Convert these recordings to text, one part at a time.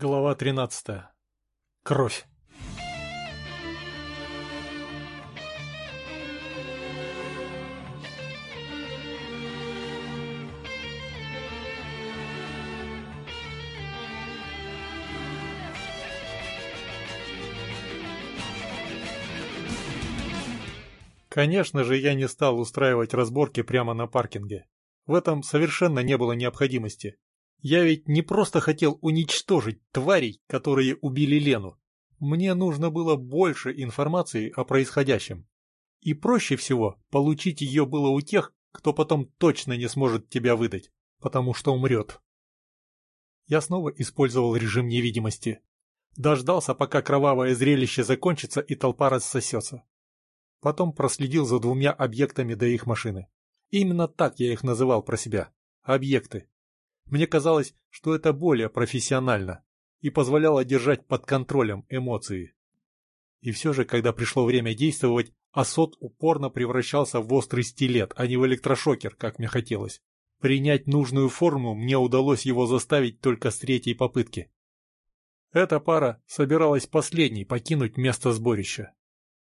Глава 13. Кровь. Конечно же, я не стал устраивать разборки прямо на паркинге. В этом совершенно не было необходимости. Я ведь не просто хотел уничтожить тварей, которые убили Лену. Мне нужно было больше информации о происходящем. И проще всего получить ее было у тех, кто потом точно не сможет тебя выдать, потому что умрет. Я снова использовал режим невидимости. Дождался, пока кровавое зрелище закончится и толпа рассосется. Потом проследил за двумя объектами до их машины. Именно так я их называл про себя. Объекты. Мне казалось, что это более профессионально и позволяло держать под контролем эмоции. И все же, когда пришло время действовать, Асот упорно превращался в острый стилет, а не в электрошокер, как мне хотелось. Принять нужную форму мне удалось его заставить только с третьей попытки. Эта пара собиралась последней покинуть место сборища.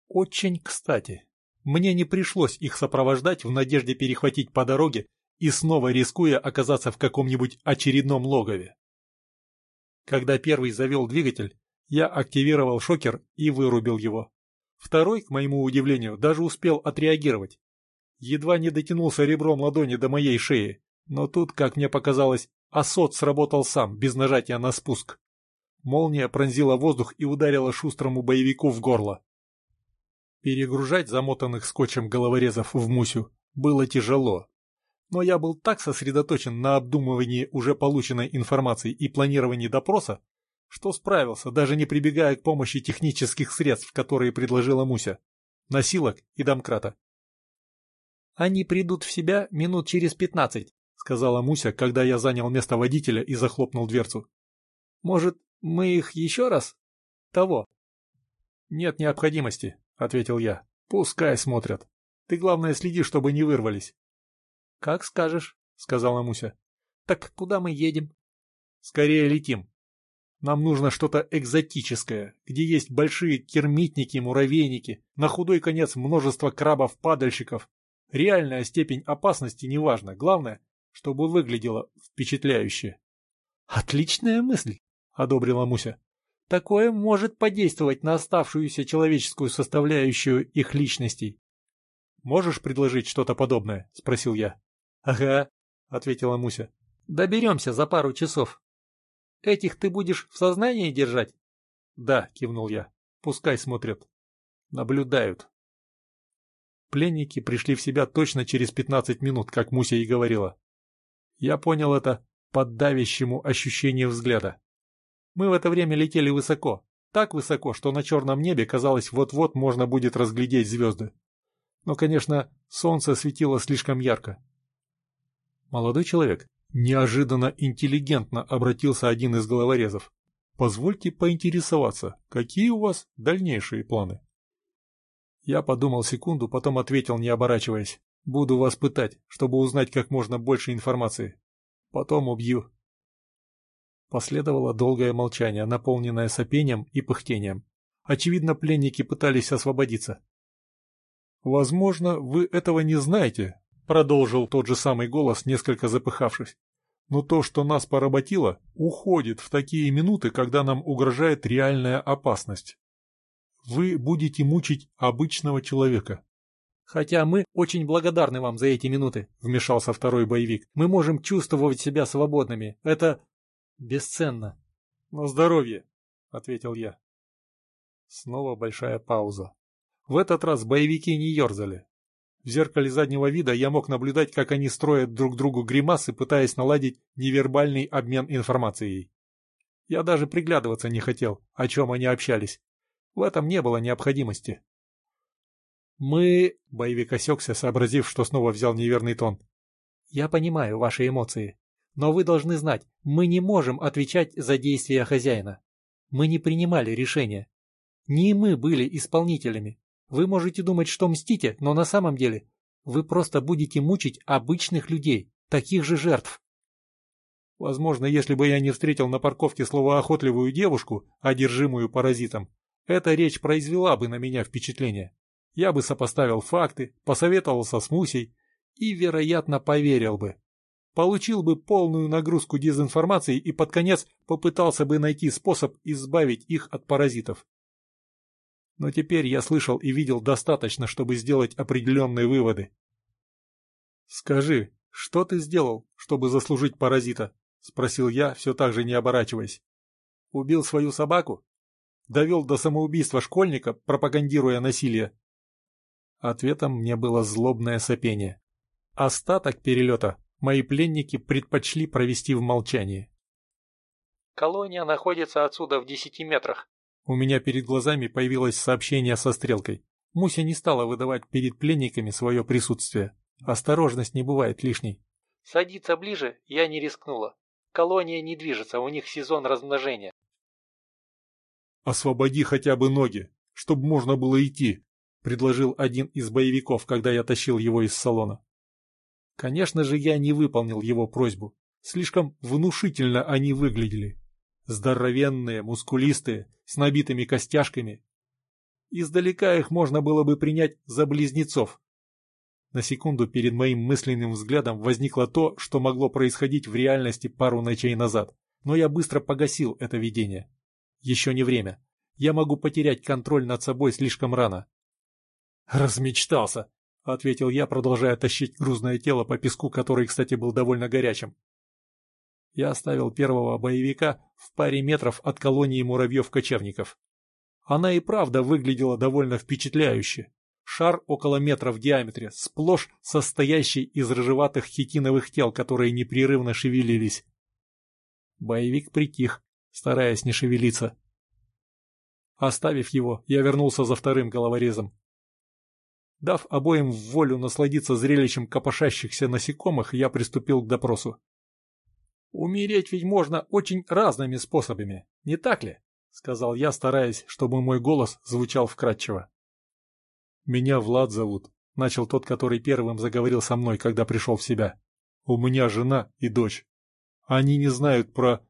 Очень кстати. Мне не пришлось их сопровождать в надежде перехватить по дороге и снова рискуя оказаться в каком-нибудь очередном логове. Когда первый завел двигатель, я активировал шокер и вырубил его. Второй, к моему удивлению, даже успел отреагировать. Едва не дотянулся ребром ладони до моей шеи, но тут, как мне показалось, осот сработал сам, без нажатия на спуск. Молния пронзила воздух и ударила шустрому боевику в горло. Перегружать замотанных скотчем головорезов в Мусю было тяжело, но я был так сосредоточен на обдумывании уже полученной информации и планировании допроса, что справился, даже не прибегая к помощи технических средств, которые предложила Муся, носилок и домкрата. «Они придут в себя минут через пятнадцать», — сказала Муся, когда я занял место водителя и захлопнул дверцу. «Может, мы их еще раз? Того?» «Нет необходимости», — ответил я. «Пускай смотрят. Ты, главное, следи, чтобы не вырвались». — Как скажешь, — сказала Муся. — Так куда мы едем? — Скорее летим. Нам нужно что-то экзотическое, где есть большие термитники, муравейники, на худой конец множество крабов-падальщиков. Реальная степень опасности неважна, главное, чтобы выглядело впечатляюще. — Отличная мысль, — одобрила Муся. — Такое может подействовать на оставшуюся человеческую составляющую их личностей. — Можешь предложить что-то подобное? — спросил я. «Ага», — ответила Муся. «Доберемся за пару часов. Этих ты будешь в сознании держать?» «Да», — кивнул я. «Пускай смотрят. Наблюдают». Пленники пришли в себя точно через пятнадцать минут, как Муся и говорила. Я понял это под давящему ощущению взгляда. Мы в это время летели высоко, так высоко, что на черном небе, казалось, вот-вот можно будет разглядеть звезды. Но, конечно, солнце светило слишком ярко. «Молодой человек», — неожиданно интеллигентно обратился один из головорезов. «Позвольте поинтересоваться, какие у вас дальнейшие планы?» Я подумал секунду, потом ответил, не оборачиваясь. «Буду вас пытать, чтобы узнать как можно больше информации. Потом убью». Последовало долгое молчание, наполненное сопением и пыхтением. Очевидно, пленники пытались освободиться. «Возможно, вы этого не знаете, Продолжил тот же самый голос, несколько запыхавшись. Но то, что нас поработило, уходит в такие минуты, когда нам угрожает реальная опасность. Вы будете мучить обычного человека. Хотя мы очень благодарны вам за эти минуты, вмешался второй боевик. Мы можем чувствовать себя свободными. Это бесценно. На здоровье, ответил я. Снова большая пауза. В этот раз боевики не ерзали, в зеркале заднего вида я мог наблюдать, как они строят друг другу гримасы, пытаясь наладить невербальный обмен информацией. Я даже приглядываться не хотел, о чем они общались. В этом не было необходимости. «Мы...» — боевик осекся, сообразив, что снова взял неверный тон. «Я понимаю ваши эмоции, но вы должны знать, мы не можем отвечать за действия хозяина. Мы не принимали решения. Не мы были исполнителями. Вы можете думать, что мстите, но на самом деле вы просто будете мучить обычных людей, таких же жертв. Возможно, если бы я не встретил на парковке словоохотливую девушку, одержимую паразитом, эта речь произвела бы на меня впечатление. Я бы сопоставил факты, посоветовался с Мусей и, вероятно, поверил бы. Получил бы полную нагрузку дезинформации и под конец попытался бы найти способ избавить их от паразитов. Но теперь я слышал и видел достаточно, чтобы сделать определенные выводы. «Скажи, что ты сделал, чтобы заслужить паразита?» — спросил я, все так же не оборачиваясь. «Убил свою собаку? Довел до самоубийства школьника, пропагандируя насилие?» Ответом мне было злобное сопение. Остаток перелета мои пленники предпочли провести в молчании. «Колония находится отсюда в десяти метрах». У меня перед глазами появилось сообщение со стрелкой. Муся не стала выдавать перед пленниками свое присутствие. Осторожность не бывает лишней. «Садиться ближе я не рискнула. Колония не движется, у них сезон размножения. «Освободи хотя бы ноги, чтобы можно было идти», — предложил один из боевиков, когда я тащил его из салона. Конечно же, я не выполнил его просьбу. Слишком внушительно они выглядели. Здоровенные, мускулистые, с набитыми костяшками. Издалека их можно было бы принять за близнецов. На секунду перед моим мысленным взглядом возникло то, что могло происходить в реальности пару ночей назад, но я быстро погасил это видение. Еще не время. Я могу потерять контроль над собой слишком рано. «Размечтался», — ответил я, продолжая тащить грузное тело по песку, который, кстати, был довольно горячим. Я оставил первого боевика в паре метров от колонии муравьев-кочевников. Она и правда выглядела довольно впечатляюще. Шар около метра в диаметре, сплошь состоящий из рыжеватых хитиновых тел, которые непрерывно шевелились. Боевик притих, стараясь не шевелиться. Оставив его, я вернулся за вторым головорезом. Дав обоим волю насладиться зрелищем копошащихся насекомых, я приступил к допросу. «Умереть ведь можно очень разными способами, не так ли?» — сказал я, стараясь, чтобы мой голос звучал вкрадчиво. «Меня Влад зовут», — начал тот, который первым заговорил со мной, когда пришел в себя. «У меня жена и дочь. Они не знают про...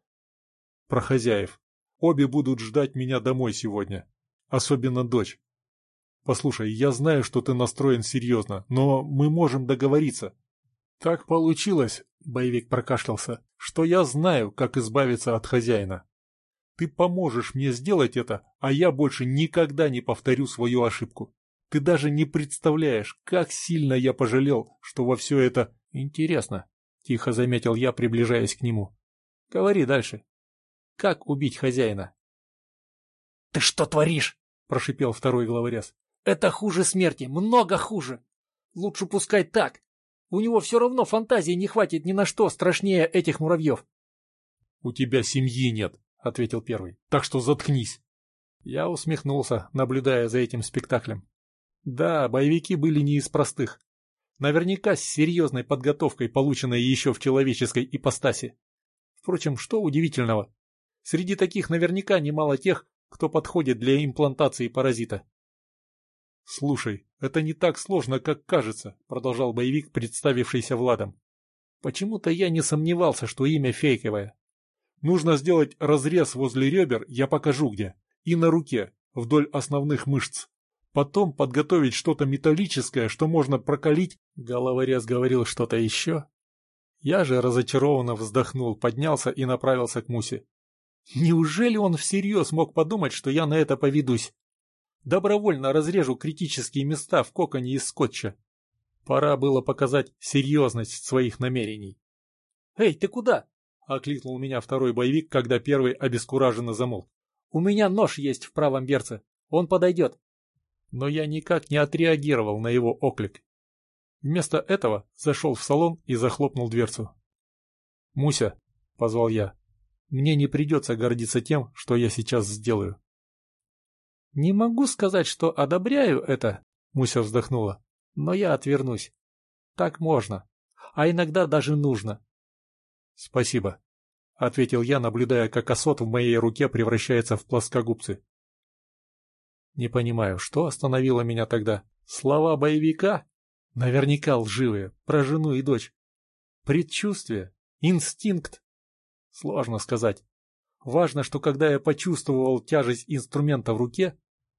про хозяев. Обе будут ждать меня домой сегодня. Особенно дочь. Послушай, я знаю, что ты настроен серьезно, но мы можем договориться». «Так получилось», — боевик прокашлялся, — «что я знаю, как избавиться от хозяина. Ты поможешь мне сделать это, а я больше никогда не повторю свою ошибку. Ты даже не представляешь, как сильно я пожалел, что во все это интересно, — тихо заметил я, приближаясь к нему. — Говори дальше. Как убить хозяина? — Ты что творишь? — прошипел второй главорез. — Это хуже смерти, много хуже. Лучше пускай так. У него все равно фантазии не хватит ни на что страшнее этих муравьев. — У тебя семьи нет, — ответил первый, — так что заткнись. Я усмехнулся, наблюдая за этим спектаклем. Да, боевики были не из простых. Наверняка с серьезной подготовкой, полученной еще в человеческой ипостаси. Впрочем, что удивительного? Среди таких наверняка немало тех, кто подходит для имплантации паразита. «Слушай, это не так сложно, как кажется», — продолжал боевик, представившийся Владом. «Почему-то я не сомневался, что имя фейковое. Нужно сделать разрез возле ребер, я покажу где, и на руке, вдоль основных мышц. Потом подготовить что-то металлическое, что можно прокалить. Головорез говорил что-то еще. Я же разочарованно вздохнул, поднялся и направился к Мусе. Неужели он всерьез мог подумать, что я на это поведусь? Добровольно разрежу критические места в коконе из скотча. Пора было показать серьезность своих намерений. «Эй, ты куда?» — окликнул меня второй боевик, когда первый обескураженно замолк. «У меня нож есть в правом берце. Он подойдет» но я никак не отреагировал на его оклик. Вместо этого зашел в салон и захлопнул дверцу. «Муся», — позвал я, — «мне не придется гордиться тем, что я сейчас сделаю». «Не могу сказать, что одобряю это», — Муся вздохнула, — «но я отвернусь. Так можно, а иногда даже нужно». «Спасибо», — ответил я, наблюдая, как осот в моей руке превращается в плоскогубцы. Не понимаю, что остановило меня тогда? Слова боевика? Наверняка лживые, про жену и дочь. Предчувствие? Инстинкт? Сложно сказать. Важно, что когда я почувствовал тяжесть инструмента в руке,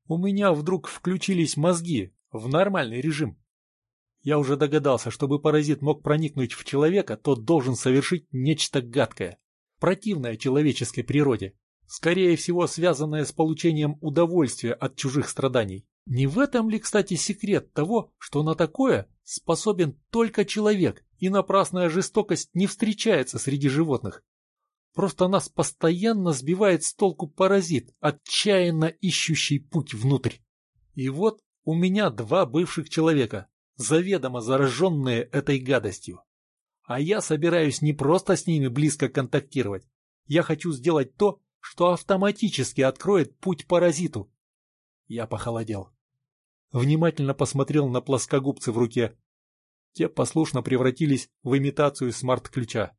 у меня вдруг включились мозги в нормальный режим. Я уже догадался, чтобы паразит мог проникнуть в человека, тот должен совершить нечто гадкое, противное человеческой природе, скорее всего связанное с получением удовольствия от чужих страданий. Не в этом ли, кстати, секрет того, что на такое способен только человек, и напрасная жестокость не встречается среди животных? Просто нас постоянно сбивает с толку паразит, отчаянно ищущий путь внутрь. И вот у меня два бывших человека, заведомо зараженные этой гадостью. А я собираюсь не просто с ними близко контактировать. Я хочу сделать то, что автоматически откроет путь паразиту. Я похолодел. Внимательно посмотрел на плоскогубцы в руке. Те послушно превратились в имитацию смарт-ключа.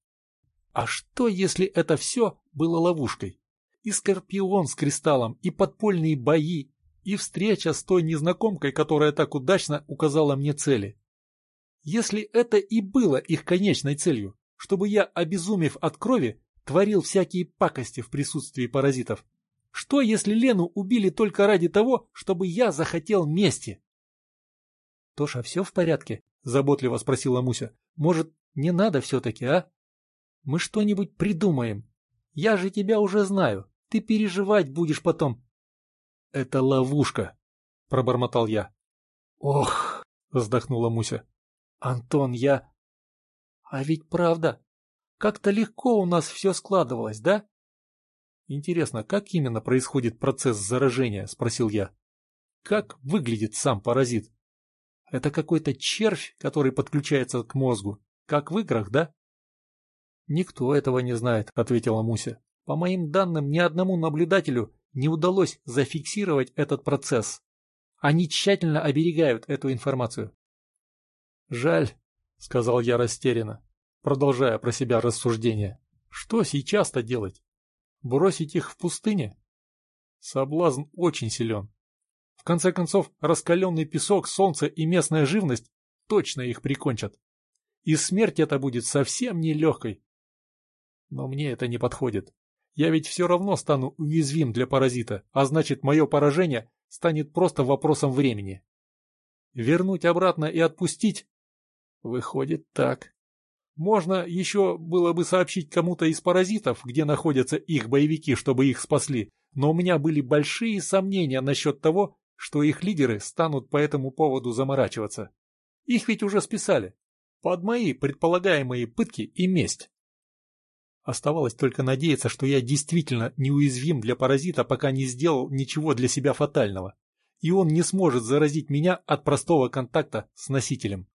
А что, если это все было ловушкой? И скорпион с кристаллом, и подпольные бои, и встреча с той незнакомкой, которая так удачно указала мне цели. Если это и было их конечной целью, чтобы я, обезумев от крови, творил всякие пакости в присутствии паразитов, что, если Лену убили только ради того, чтобы я захотел мести? — Тоша, все в порядке? — заботливо спросила Муся. — Может, не надо все-таки, а? Мы что-нибудь придумаем. Я же тебя уже знаю. Ты переживать будешь потом. — Это ловушка, — пробормотал я. — Ох, — вздохнула Муся. — Антон, я... А ведь правда, как-то легко у нас все складывалось, да? — Интересно, как именно происходит процесс заражения? — спросил я. — Как выглядит сам паразит? Это какой-то червь, который подключается к мозгу, как в играх, да? — Никто этого не знает, — ответила Муся. По моим данным, ни одному наблюдателю не удалось зафиксировать этот процесс. Они тщательно оберегают эту информацию. «Жаль», — сказал я растерянно, продолжая про себя рассуждение. «Что сейчас-то делать? Бросить их в пустыне?» Соблазн очень силен. В конце концов, раскаленный песок, солнце и местная живность точно их прикончат. И смерть это будет совсем нелегкой. Но мне это не подходит. Я ведь все равно стану уязвим для паразита, а значит, мое поражение станет просто вопросом времени. Вернуть обратно и отпустить? Выходит так. Можно еще было бы сообщить кому-то из паразитов, где находятся их боевики, чтобы их спасли, но у меня были большие сомнения насчет того, что их лидеры станут по этому поводу заморачиваться. Их ведь уже списали. Под мои предполагаемые пытки и месть. Оставалось только надеяться, что я действительно неуязвим для паразита, пока не сделал ничего для себя фатального, и он не сможет заразить меня от простого контакта с носителем.